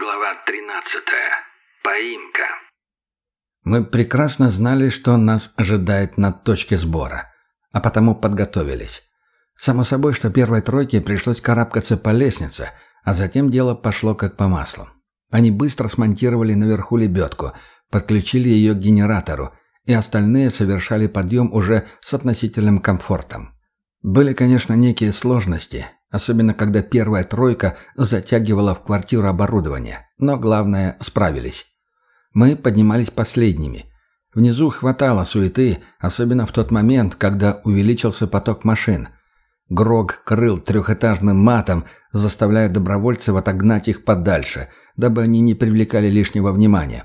Глава 13. Поимка. Мы прекрасно знали, что нас ожидает на точке сбора, а потому подготовились. Само собой, что первой тройке пришлось карабкаться по лестнице, а затем дело пошло как по маслу. Они быстро смонтировали наверху лебедку, подключили ее к генератору, и остальные совершали подъем уже с относительным комфортом. Были, конечно, некие сложности, особенно когда первая тройка затягивала в квартиру оборудование, но главное, справились. Мы поднимались последними. Внизу хватало суеты, особенно в тот момент, когда увеличился поток машин. Грог крыл трехэтажным матом, заставляя добровольцев отогнать их подальше, дабы они не привлекали лишнего внимания.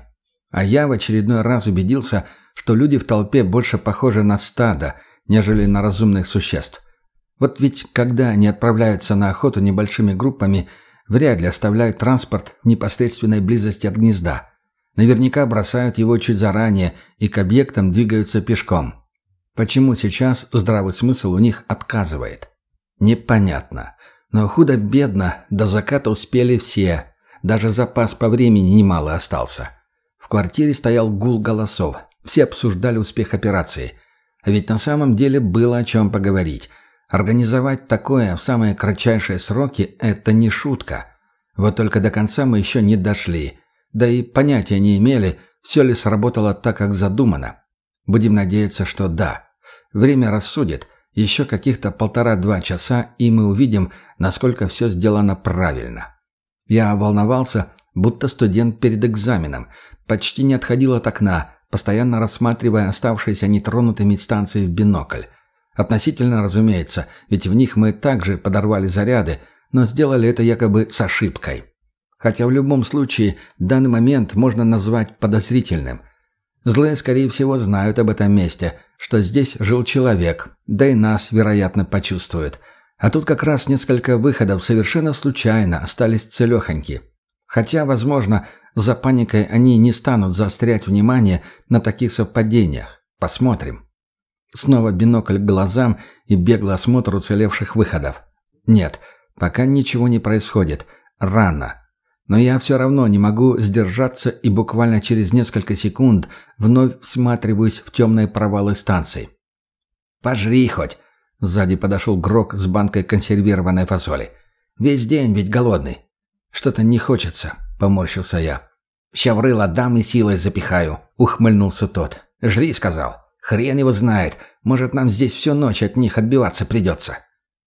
А я в очередной раз убедился, что люди в толпе больше похожи на стадо, нежели на разумных существ. Вот ведь когда они отправляются на охоту небольшими группами, вряд ли оставляют транспорт в непосредственной близости от гнезда. Наверняка бросают его чуть заранее и к объектам двигаются пешком. Почему сейчас здравый смысл у них отказывает? Непонятно. Но худо-бедно, до заката успели все. Даже запас по времени немало остался. В квартире стоял гул голосов. Все обсуждали успех операции. А ведь на самом деле было о чем поговорить. Организовать такое в самые кратчайшие сроки – это не шутка. Вот только до конца мы еще не дошли. Да и понятия не имели, все ли сработало так, как задумано. Будем надеяться, что да. Время рассудит. Еще каких-то полтора-два часа, и мы увидим, насколько все сделано правильно. Я волновался, будто студент перед экзаменом. Почти не отходил от окна, постоянно рассматривая оставшиеся нетронутыми станции в бинокль. Относительно, разумеется, ведь в них мы также подорвали заряды, но сделали это якобы с ошибкой. Хотя в любом случае данный момент можно назвать подозрительным. Злые, скорее всего, знают об этом месте, что здесь жил человек, да и нас, вероятно, почувствуют. А тут как раз несколько выходов совершенно случайно остались целехоньки. Хотя, возможно, за паникой они не станут заострять внимание на таких совпадениях. Посмотрим. Снова бинокль к глазам и беглый осмотр уцелевших выходов. Нет, пока ничего не происходит. Рано. Но я все равно не могу сдержаться и буквально через несколько секунд вновь всматриваюсь в темные провалы станции. «Пожри хоть!» Сзади подошел Грок с банкой консервированной фасоли. «Весь день ведь голодный». «Что-то не хочется», — поморщился я. «Щаврыла дам и силой запихаю», — ухмыльнулся тот. «Жри», — сказал. Хрен его знает. Может, нам здесь всю ночь от них отбиваться придется».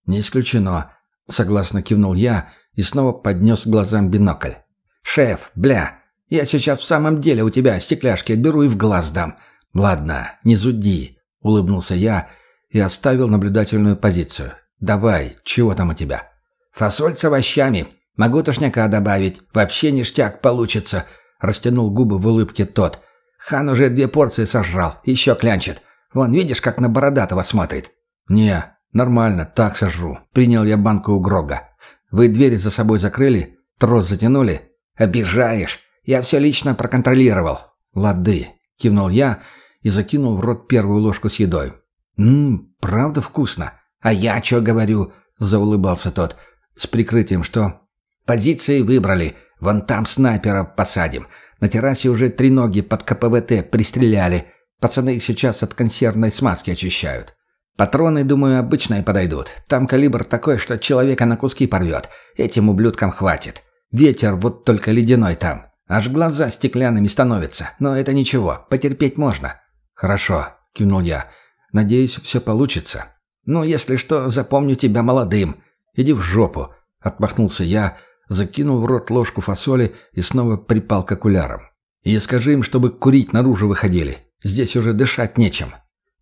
«Не исключено», — согласно кивнул я и снова поднес глазам бинокль. «Шеф, бля, я сейчас в самом деле у тебя стекляшки отберу и в глаз дам». «Ладно, не зуди», — улыбнулся я и оставил наблюдательную позицию. «Давай, чего там у тебя?» «Фасоль с овощами. Могу тошняка добавить. Вообще ништяк получится», — растянул губы в улыбке тот. Хан уже две порции сожрал, еще клянчит. Вон, видишь, как на Бородатого смотрит?» «Не, нормально, так сожру». Принял я банку у Грога. «Вы двери за собой закрыли? Трос затянули?» «Обижаешь. Я все лично проконтролировал». «Лады», — кивнул я и закинул в рот первую ложку с едой. «Ммм, правда вкусно». «А я что говорю?» — заулыбался тот. «С прикрытием что?» «Позиции выбрали. Вон там снайперов посадим. На террасе уже три ноги под КПВТ пристреляли. Пацаны их сейчас от консервной смазки очищают. Патроны, думаю, обычные подойдут. Там калибр такой, что человека на куски порвет. Этим ублюдкам хватит. Ветер вот только ледяной там. Аж глаза стеклянными становятся. Но это ничего, потерпеть можно. «Хорошо», — кивнул я. «Надеюсь, все получится». «Ну, если что, запомню тебя молодым. Иди в жопу», — отмахнулся я, — закинул в рот ложку фасоли и снова припал к окулярам. «И скажи им, чтобы курить наружу выходили. Здесь уже дышать нечем».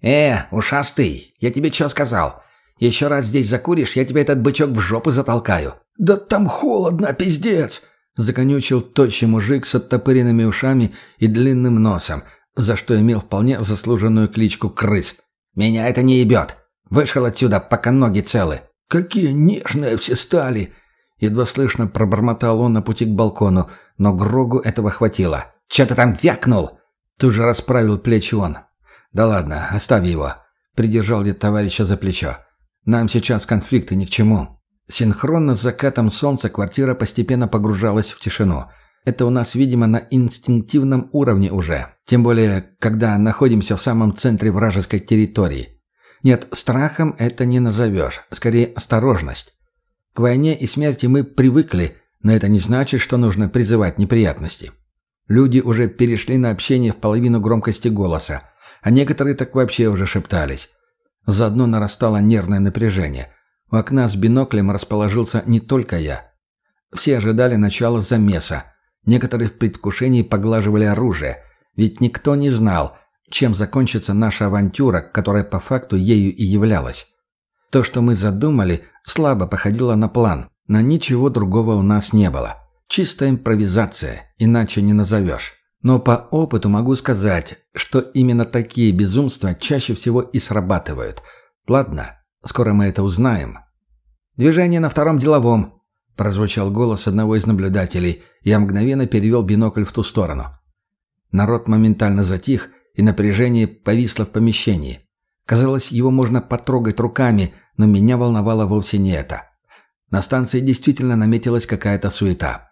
«Э, ушастый, я тебе что сказал? Еще раз здесь закуришь, я тебе этот бычок в жопу затолкаю». «Да там холодно, пиздец!» Законючил тощий мужик с оттопыренными ушами и длинным носом, за что имел вполне заслуженную кличку «крыс». «Меня это не ебет. Вышел отсюда, пока ноги целы». «Какие нежные все стали!» Едва слышно пробормотал он на пути к балкону, но Грогу этого хватило. «Че ты там вякнул?» Тут же расправил плечи он. «Да ладно, оставь его», — придержал я товарища за плечо. «Нам сейчас конфликты ни к чему». Синхронно с закатом солнца квартира постепенно погружалась в тишину. Это у нас, видимо, на инстинктивном уровне уже. Тем более, когда находимся в самом центре вражеской территории. Нет, страхом это не назовешь. Скорее, осторожность. К войне и смерти мы привыкли, но это не значит, что нужно призывать неприятности. Люди уже перешли на общение в половину громкости голоса, а некоторые так вообще уже шептались. Заодно нарастало нервное напряжение. У окна с биноклем расположился не только я. Все ожидали начала замеса. Некоторые в предвкушении поглаживали оружие, ведь никто не знал, чем закончится наша авантюра, которая по факту ею и являлась. То, что мы задумали, слабо походило на план, но ничего другого у нас не было. Чистая импровизация, иначе не назовешь. Но по опыту могу сказать, что именно такие безумства чаще всего и срабатывают. Ладно, скоро мы это узнаем. «Движение на втором деловом», – прозвучал голос одного из наблюдателей. Я мгновенно перевел бинокль в ту сторону. Народ моментально затих, и напряжение повисло в помещении. Казалось, его можно потрогать руками, но меня волновало вовсе не это. На станции действительно наметилась какая-то суета.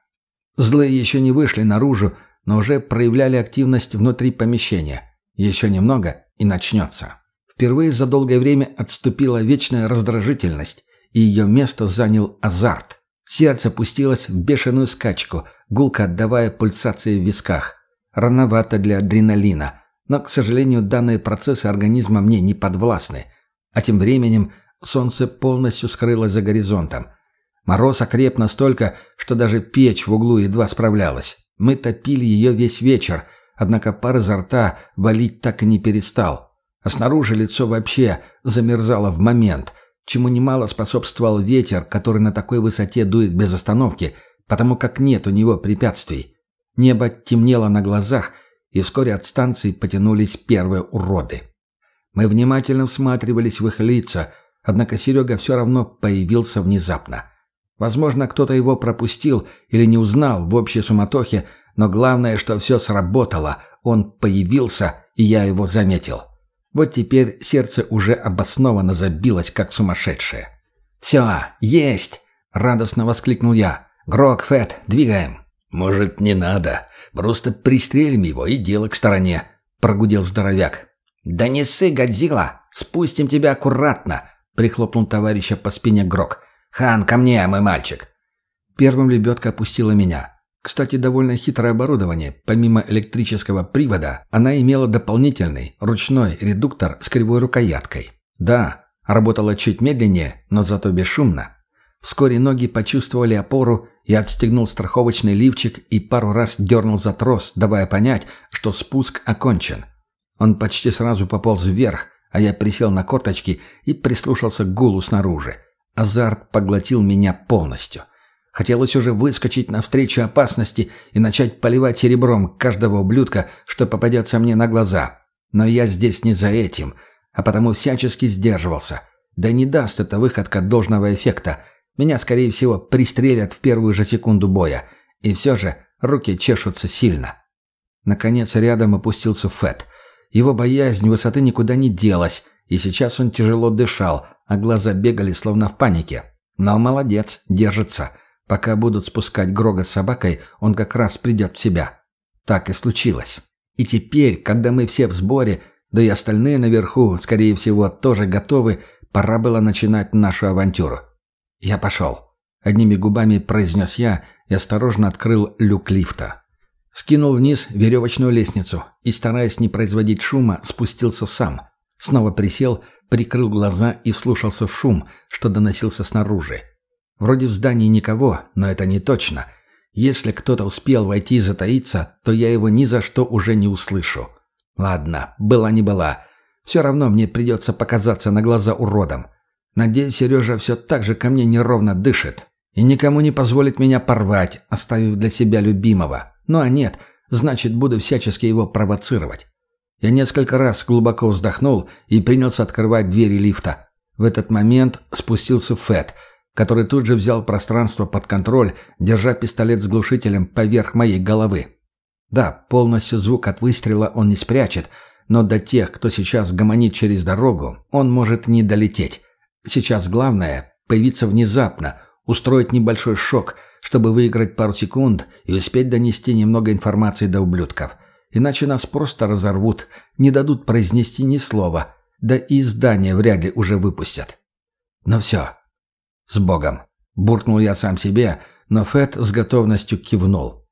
Злые еще не вышли наружу, но уже проявляли активность внутри помещения. Еще немного и начнется. Впервые за долгое время отступила вечная раздражительность, и ее место занял азарт. Сердце пустилось в бешеную скачку, гулко отдавая пульсации в висках. Рановато для адреналина, но, к сожалению, данные процессы организма мне не подвластны. А тем временем солнце полностью скрылось за горизонтом. Мороз окреп настолько, что даже печь в углу едва справлялась. Мы топили ее весь вечер, однако пар изо рта валить так и не перестал. А снаружи лицо вообще замерзало в момент, чему немало способствовал ветер, который на такой высоте дует без остановки, потому как нет у него препятствий. Небо темнело на глазах, и вскоре от станции потянулись первые уроды. Мы внимательно всматривались в их лица, однако Серега все равно появился внезапно. Возможно, кто-то его пропустил или не узнал в общей суматохе, но главное, что все сработало. Он появился, и я его заметил. Вот теперь сердце уже обоснованно забилось, как сумасшедшее. «Все, есть!» — радостно воскликнул я. «Грок, Фэт, двигаем!» «Может, не надо. Просто пристрелим его и дело к стороне», — прогудел здоровяк. «Да не ссы, Годзилла! Спустим тебя аккуратно!» — прихлопнул товарища по спине Грок. «Хан, ко мне, мой мальчик!» Первым лебедка опустила меня. Кстати, довольно хитрое оборудование. Помимо электрического привода, она имела дополнительный, ручной редуктор с кривой рукояткой. Да, работала чуть медленнее, но зато бесшумно. Вскоре ноги почувствовали опору, я отстегнул страховочный лифчик и пару раз дернул за трос, давая понять, что спуск окончен. Он почти сразу пополз вверх, а я присел на корточки и прислушался к гулу снаружи. Азарт поглотил меня полностью. Хотелось уже выскочить навстречу опасности и начать поливать серебром каждого ублюдка, что попадется мне на глаза. Но я здесь не за этим, а потому всячески сдерживался. Да не даст эта выходка должного эффекта. Меня, скорее всего, пристрелят в первую же секунду боя. И все же руки чешутся сильно. Наконец рядом опустился Фэт. Его боязнь высоты никуда не делась, и сейчас он тяжело дышал, а глаза бегали словно в панике. Но молодец, держится. Пока будут спускать Грога с собакой, он как раз придет в себя. Так и случилось. И теперь, когда мы все в сборе, да и остальные наверху, скорее всего, тоже готовы, пора было начинать нашу авантюру. Я пошел. Одними губами произнес я и осторожно открыл люк лифта. Скинул вниз веревочную лестницу и, стараясь не производить шума, спустился сам. Снова присел, прикрыл глаза и слушался шум, что доносился снаружи. Вроде в здании никого, но это не точно. Если кто-то успел войти и затаиться, то я его ни за что уже не услышу. Ладно, была не была. Все равно мне придется показаться на глаза уродом. Надеюсь, Сережа все так же ко мне неровно дышит. И никому не позволит меня порвать, оставив для себя любимого. Ну а нет, значит, буду всячески его провоцировать. Я несколько раз глубоко вздохнул и принялся открывать двери лифта. В этот момент спустился Фэт, который тут же взял пространство под контроль, держа пистолет с глушителем поверх моей головы. Да, полностью звук от выстрела он не спрячет, но до тех, кто сейчас гомонит через дорогу, он может не долететь. Сейчас главное — появиться внезапно, устроить небольшой шок, чтобы выиграть пару секунд и успеть донести немного информации до ублюдков. Иначе нас просто разорвут, не дадут произнести ни слова, да и издание вряд ли уже выпустят. Но все. С Богом. Буркнул я сам себе, но Фэт с готовностью кивнул.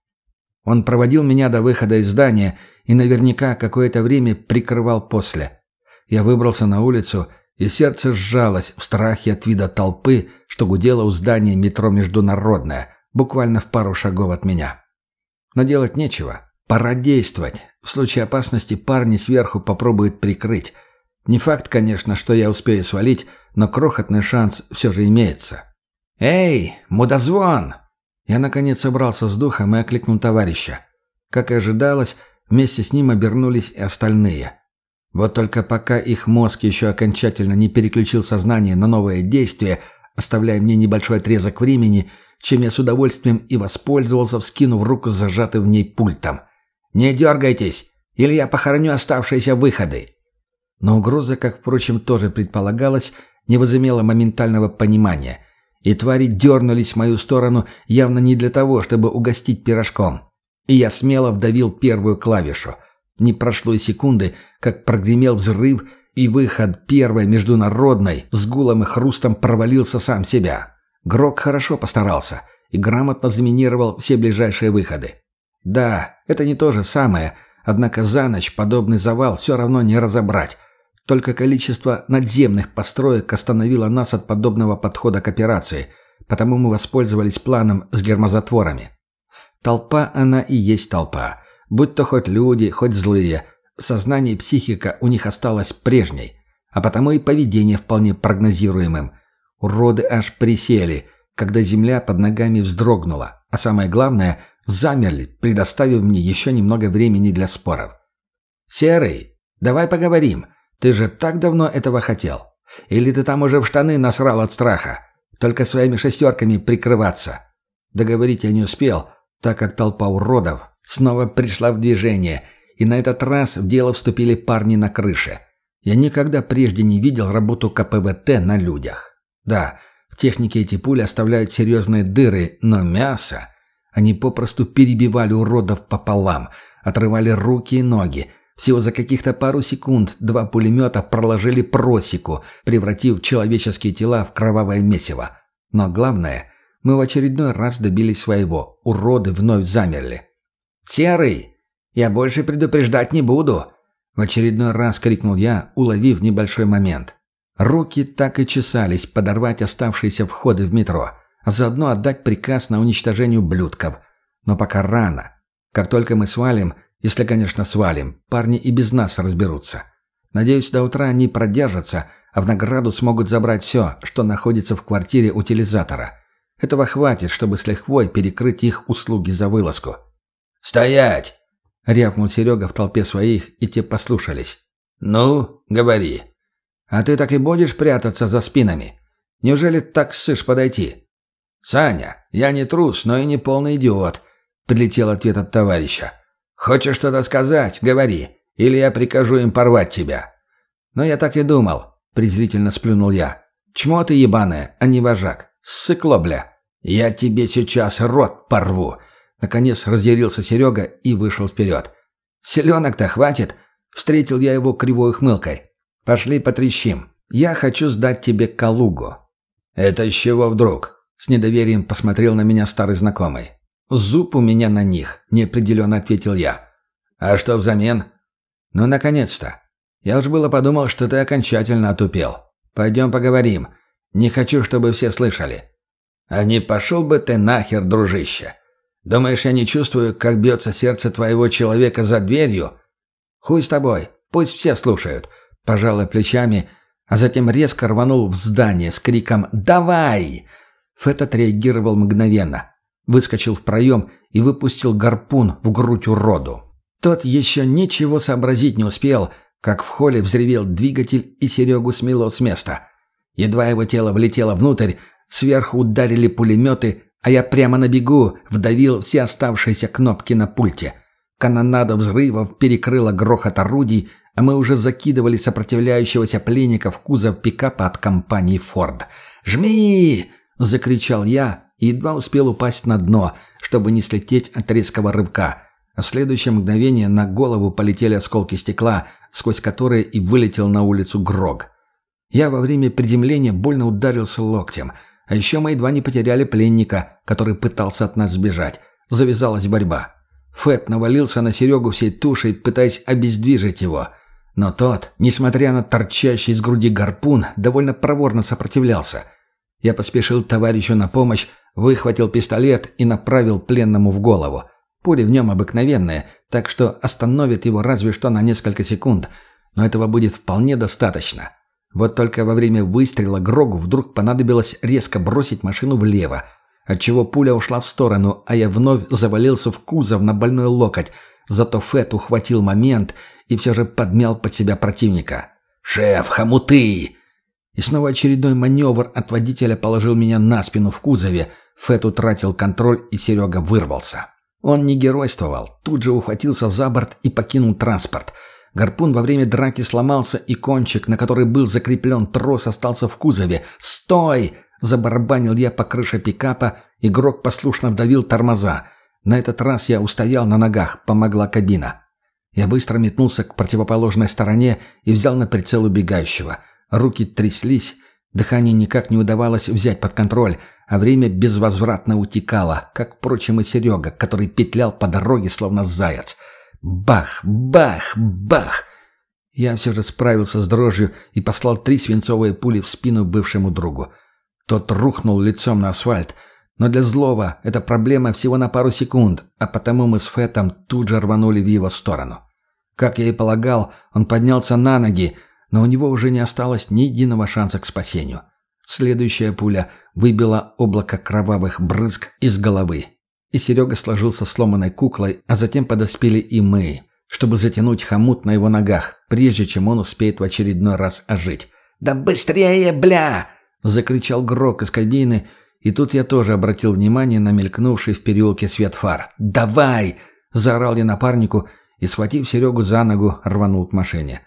Он проводил меня до выхода из здания и наверняка какое-то время прикрывал после. Я выбрался на улицу, и сердце сжалось в страхе от вида толпы, что гудело у здания метро «Международное», буквально в пару шагов от меня. Но делать нечего. Пора действовать. В случае опасности парни сверху попробуют прикрыть. Не факт, конечно, что я успею свалить, но крохотный шанс все же имеется. «Эй, мудозвон!» Я, наконец, собрался с духом и окликнул товарища. Как и ожидалось, вместе с ним обернулись и остальные. Вот только пока их мозг еще окончательно не переключил сознание на новое действие, оставляя мне небольшой отрезок времени, чем я с удовольствием и воспользовался, вскинув руку с зажатым в ней пультом. «Не дергайтесь, или я похороню оставшиеся выходы!» Но угроза, как, впрочем, тоже предполагалось, не возымела моментального понимания, и твари дернулись в мою сторону явно не для того, чтобы угостить пирожком. И я смело вдавил первую клавишу. Не прошло и секунды, как прогремел взрыв, и выход первой международной с гулом и хрустом провалился сам себя. Грок хорошо постарался и грамотно заминировал все ближайшие выходы. Да, это не то же самое, однако за ночь подобный завал все равно не разобрать, только количество надземных построек остановило нас от подобного подхода к операции, потому мы воспользовались планом с гермозатворами. Толпа она и есть толпа. Будь то хоть люди, хоть злые. Сознание и психика у них осталось прежней. А потому и поведение вполне прогнозируемым. Уроды аж присели, когда земля под ногами вздрогнула. А самое главное, замерли, предоставив мне еще немного времени для споров. «Серый, давай поговорим», ты же так давно этого хотел. Или ты там уже в штаны насрал от страха? Только своими шестерками прикрываться. Договорить я не успел, так как толпа уродов снова пришла в движение, и на этот раз в дело вступили парни на крыше. Я никогда прежде не видел работу КПВТ на людях. Да, в технике эти пули оставляют серьезные дыры, но мясо... Они попросту перебивали уродов пополам, отрывали руки и ноги, всего за каких-то пару секунд два пулемета проложили просеку, превратив человеческие тела в кровавое месиво. Но главное, мы в очередной раз добились своего. Уроды вновь замерли. «Серый! Я больше предупреждать не буду!» В очередной раз крикнул я, уловив небольшой момент. Руки так и чесались подорвать оставшиеся входы в метро, а заодно отдать приказ на уничтожение ублюдков. Но пока рано. Как только мы свалим, если, конечно, свалим. Парни и без нас разберутся. Надеюсь, до утра они продержатся, а в награду смогут забрать все, что находится в квартире утилизатора. Этого хватит, чтобы с лихвой перекрыть их услуги за вылазку. «Стоять!» — рявкнул Серега в толпе своих, и те послушались. «Ну, говори». «А ты так и будешь прятаться за спинами? Неужели так ссышь подойти?» «Саня, я не трус, но и не полный идиот», — прилетел ответ от товарища. «Хочешь что-то сказать? Говори, или я прикажу им порвать тебя». «Но я так и думал», — презрительно сплюнул я. «Чмо ты ебаное, а не вожак. Ссыкло, бля. Я тебе сейчас рот порву». Наконец разъярился Серега и вышел вперед. «Селенок-то хватит?» — встретил я его кривой ухмылкой. «Пошли потрещим. Я хочу сдать тебе Калугу». «Это с чего вдруг?» — с недоверием посмотрел на меня старый знакомый. «Зуб у меня на них», — неопределенно ответил я. «А что взамен?» «Ну, наконец-то. Я уж было подумал, что ты окончательно отупел. Пойдем поговорим. Не хочу, чтобы все слышали». «А не пошел бы ты нахер, дружище? Думаешь, я не чувствую, как бьется сердце твоего человека за дверью?» «Хуй с тобой. Пусть все слушают». Пожалуй плечами, а затем резко рванул в здание с криком «Давай!». Фэт отреагировал мгновенно выскочил в проем и выпустил гарпун в грудь уроду. Тот еще ничего сообразить не успел, как в холле взревел двигатель и Серегу смело с места. Едва его тело влетело внутрь, сверху ударили пулеметы, а я прямо на бегу вдавил все оставшиеся кнопки на пульте. Канонада взрывов перекрыла грохот орудий, а мы уже закидывали сопротивляющегося пленника в кузов пикапа от компании «Форд». «Жми!» закричал я и едва успел упасть на дно, чтобы не слететь от резкого рывка. А в следующее мгновение на голову полетели осколки стекла, сквозь которые и вылетел на улицу Грог. Я во время приземления больно ударился локтем, а еще мы едва не потеряли пленника, который пытался от нас сбежать. Завязалась борьба. Фэт навалился на Серегу всей тушей, пытаясь обездвижить его. Но тот, несмотря на торчащий из груди гарпун, довольно проворно сопротивлялся. Я поспешил товарищу на помощь, выхватил пистолет и направил пленному в голову. Пули в нем обыкновенные, так что остановит его разве что на несколько секунд, но этого будет вполне достаточно. Вот только во время выстрела Грогу вдруг понадобилось резко бросить машину влево, отчего пуля ушла в сторону, а я вновь завалился в кузов на больной локоть, зато Фэт ухватил момент и все же подмял под себя противника. «Шеф, хомуты!» И снова очередной маневр от водителя положил меня на спину в кузове. Фэт утратил контроль, и Серега вырвался. Он не геройствовал, тут же ухватился за борт и покинул транспорт. Гарпун во время драки сломался, и кончик, на который был закреплен трос, остался в кузове. «Стой!» – забарабанил я по крыше пикапа, игрок послушно вдавил тормоза. На этот раз я устоял на ногах, помогла кабина. Я быстро метнулся к противоположной стороне и взял на прицел убегающего – Руки тряслись, дыхание никак не удавалось взять под контроль, а время безвозвратно утекало, как, впрочем, и Серега, который петлял по дороге, словно заяц. Бах! Бах! Бах! Я все же справился с дрожью и послал три свинцовые пули в спину бывшему другу. Тот рухнул лицом на асфальт, но для злого это проблема всего на пару секунд, а потому мы с Фетом тут же рванули в его сторону. Как я и полагал, он поднялся на ноги, но у него уже не осталось ни единого шанса к спасению. Следующая пуля выбила облако кровавых брызг из головы. И Серега сложился сломанной куклой, а затем подоспели и мы, чтобы затянуть хомут на его ногах, прежде чем он успеет в очередной раз ожить. «Да быстрее, бля!» — закричал Грок из кабины, и тут я тоже обратил внимание на мелькнувший в переулке свет фар. «Давай!» — заорал я напарнику и, схватив Серегу за ногу, рванул к машине.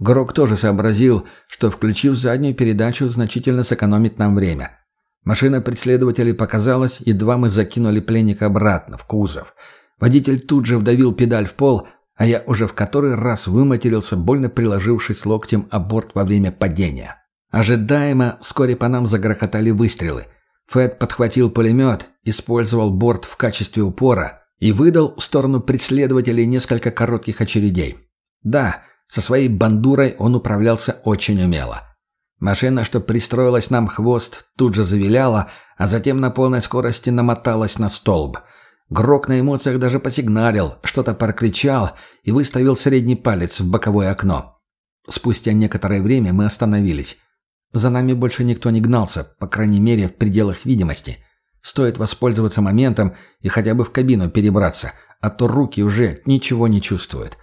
Грок тоже сообразил, что, включив заднюю передачу, значительно сэкономит нам время. Машина преследователей показалась, едва мы закинули пленника обратно, в кузов. Водитель тут же вдавил педаль в пол, а я уже в который раз выматерился, больно приложившись локтем о борт во время падения. Ожидаемо, вскоре по нам загрохотали выстрелы. Фэт подхватил пулемет, использовал борт в качестве упора и выдал в сторону преследователей несколько коротких очередей. Да, со своей бандурой он управлялся очень умело. Машина, что пристроилась нам хвост, тут же завиляла, а затем на полной скорости намоталась на столб. Грок на эмоциях даже посигналил, что-то прокричал и выставил средний палец в боковое окно. Спустя некоторое время мы остановились. За нами больше никто не гнался, по крайней мере, в пределах видимости. Стоит воспользоваться моментом и хотя бы в кабину перебраться, а то руки уже ничего не чувствуют.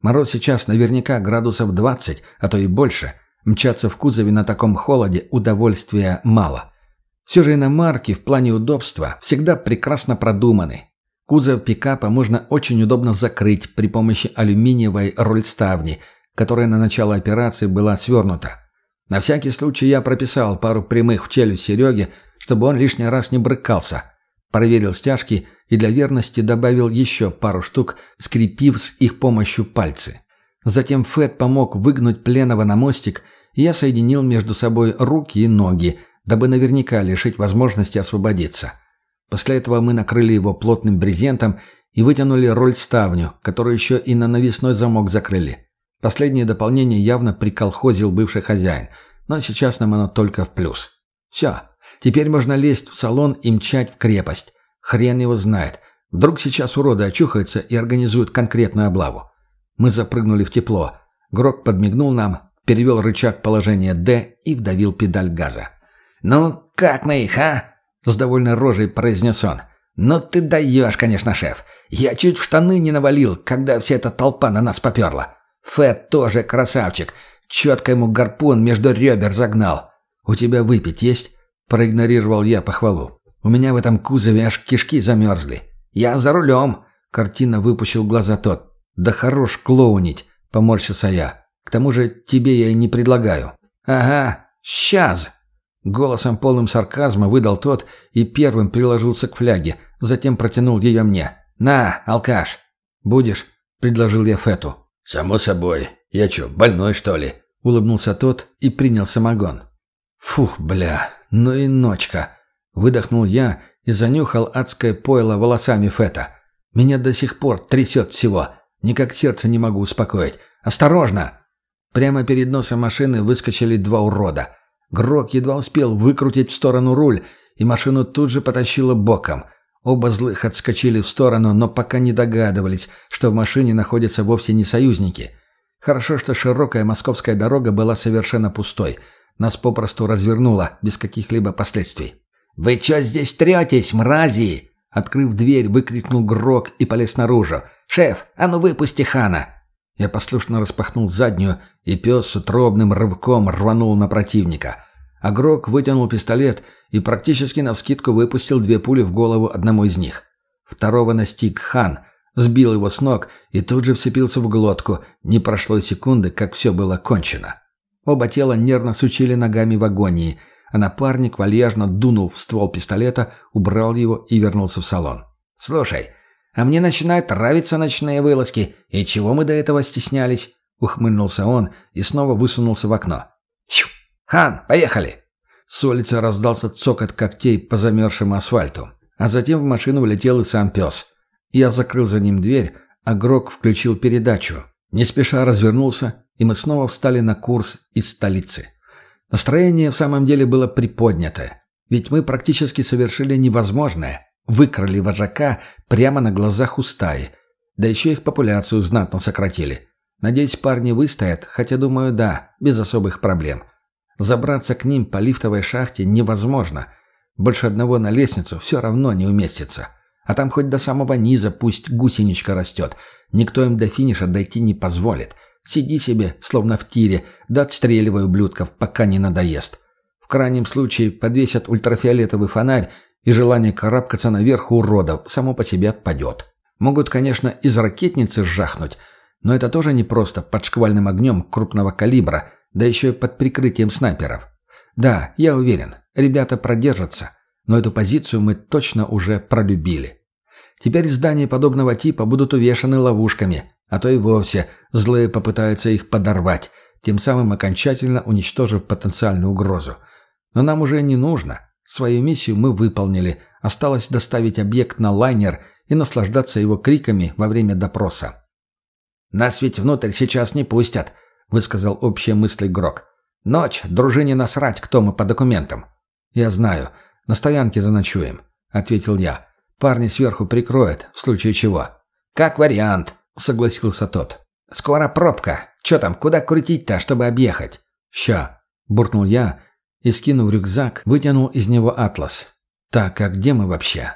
Мороз сейчас наверняка градусов 20, а то и больше. Мчаться в кузове на таком холоде удовольствия мало. Все же иномарки в плане удобства всегда прекрасно продуманы. Кузов пикапа можно очень удобно закрыть при помощи алюминиевой рольставни, которая на начало операции была свернута. На всякий случай я прописал пару прямых в челюсть Сереге, чтобы он лишний раз не брыкался – Проверил стяжки и для верности добавил еще пару штук, скрепив с их помощью пальцы. Затем Фэт помог выгнуть пленного на мостик, я соединил между собой руки и ноги, дабы наверняка лишить возможности освободиться. После этого мы накрыли его плотным брезентом и вытянули роль ставню, которую еще и на навесной замок закрыли. Последнее дополнение явно приколхозил бывший хозяин, но сейчас нам оно только в плюс. Все, Теперь можно лезть в салон и мчать в крепость. Хрен его знает. Вдруг сейчас уроды очухаются и организуют конкретную облаву. Мы запрыгнули в тепло. Грок подмигнул нам, перевел рычаг положения «Д» и вдавил педаль газа. «Ну, как мы их, а?» — с довольной рожей произнес он. «Ну ты даешь, конечно, шеф. Я чуть в штаны не навалил, когда вся эта толпа на нас поперла. Фэт тоже красавчик. Четко ему гарпун между ребер загнал. У тебя выпить есть?» Проигнорировал я похвалу. У меня в этом кузове аж кишки замерзли. Я за рулем. Картина выпущил глаза тот. Да хорош клоунить, поморщился я. К тому же тебе я и не предлагаю. Ага, сейчас. Голосом полным сарказма выдал тот и первым приложился к фляге, затем протянул ее мне. «На, алкаш!» «Будешь?» — предложил я Фету. «Само собой. Я что, больной, что ли?» — улыбнулся тот и принял самогон. «Фух, бля, ну и ночка!» — выдохнул я и занюхал адское пойло волосами Фета. «Меня до сих пор трясет всего. Никак сердце не могу успокоить. Осторожно!» Прямо перед носом машины выскочили два урода. Грок едва успел выкрутить в сторону руль, и машину тут же потащило боком. Оба злых отскочили в сторону, но пока не догадывались, что в машине находятся вовсе не союзники. Хорошо, что широкая московская дорога была совершенно пустой. Нас попросту развернуло, без каких-либо последствий. «Вы чё здесь третесь, мрази?» Открыв дверь, выкрикнул Грок и полез наружу. «Шеф, а ну выпусти хана!» Я послушно распахнул заднюю, и пес с утробным рывком рванул на противника. Агрок вытянул пистолет и практически навскидку выпустил две пули в голову одному из них. Второго настиг хан, сбил его с ног и тут же вцепился в глотку. Не прошло секунды, как все было кончено. Оба тела нервно сучили ногами в агонии, а напарник вальяжно дунул в ствол пистолета, убрал его и вернулся в салон. «Слушай, а мне начинают нравиться ночные вылазки. И чего мы до этого стеснялись?» Ухмыльнулся он и снова высунулся в окно. «Щу! Хан, поехали!» С улицы раздался цокот когтей по замерзшему асфальту. А затем в машину влетел и сам пес. Я закрыл за ним дверь, а Грок включил передачу. Не спеша развернулся, и мы снова встали на курс из столицы. Настроение в самом деле было приподнятое. Ведь мы практически совершили невозможное. Выкрали вожака прямо на глазах у стаи. Да еще их популяцию знатно сократили. Надеюсь, парни выстоят, хотя, думаю, да, без особых проблем. Забраться к ним по лифтовой шахте невозможно. Больше одного на лестницу все равно не уместится. А там хоть до самого низа пусть гусеничка растет. Никто им до финиша дойти не позволит. Сиди себе, словно в тире, да отстреливай ублюдков, пока не надоест. В крайнем случае подвесят ультрафиолетовый фонарь и желание карабкаться наверх уродов само по себе отпадет. Могут, конечно, из ракетницы сжахнуть, но это тоже не просто под шквальным огнем крупного калибра, да еще и под прикрытием снайперов. Да, я уверен, ребята продержатся, но эту позицию мы точно уже пролюбили. Теперь здания подобного типа будут увешаны ловушками, а то и вовсе злые попытаются их подорвать, тем самым окончательно уничтожив потенциальную угрозу. Но нам уже не нужно. Свою миссию мы выполнили. Осталось доставить объект на лайнер и наслаждаться его криками во время допроса. «Нас ведь внутрь сейчас не пустят», — высказал общие мысли Грок. «Ночь, дружине насрать, кто мы по документам». «Я знаю. На стоянке заночуем», — ответил я. «Парни сверху прикроют, в случае чего». «Как вариант», — согласился тот. «Скоро пробка. Че там, куда крутить-то, чтобы объехать?» «Ща», — буркнул я и, скинув рюкзак, вытянул из него атлас. «Так, а где мы вообще?»